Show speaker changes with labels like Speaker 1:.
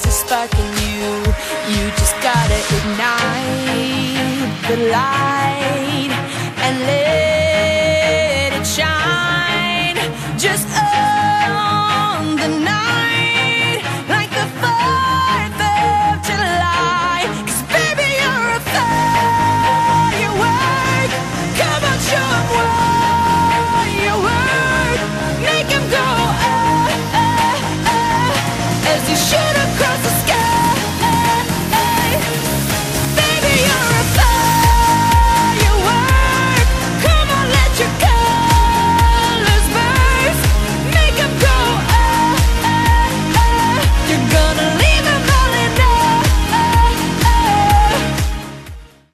Speaker 1: there's a spark in you. You just gotta ignite the light and let it shine. Just on the night, like the 4th of July. Cause baby, you're a firework. Come on, show them what you work. Make them go, oh, oh, oh, as you should.